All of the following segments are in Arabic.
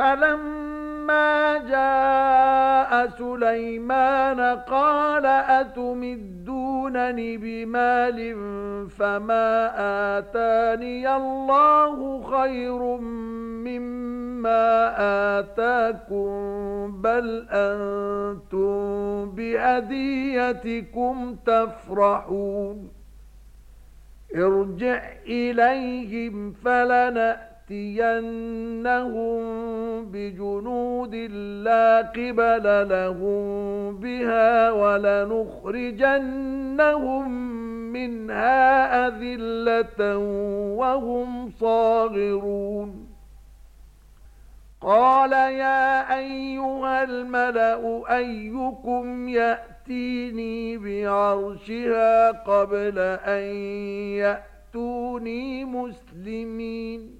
فلما جاء سليمان قال أتمدونني بمال فما آتاني الله خير مما آتاكم بل أنتم بأديتكم تفرحون ارجع إليهم فلنأتي لَنَأْتِيَنَّهُمْ بِجُنُودٍ لَّا قِبَلَ لَهُم بِهَا وَلَنُخْرِجَنَّهُم مِّنْهَا أَذِلَّةً وَهُمْ صَاغِرُونَ قَالَ يَا أَيُّهَا الْمَلَأُ أَيُّكُمْ يَأْتِينِي بِعَرْشِهَا قَبْلَ أَن يَأْتُونِي مُسْلِمِينَ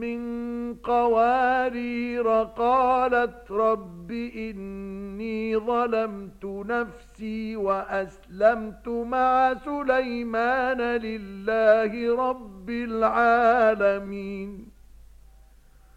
من قوارير قالت رب إني ظلمت نفسي وأسلمت مع سليمان لله رب العالمين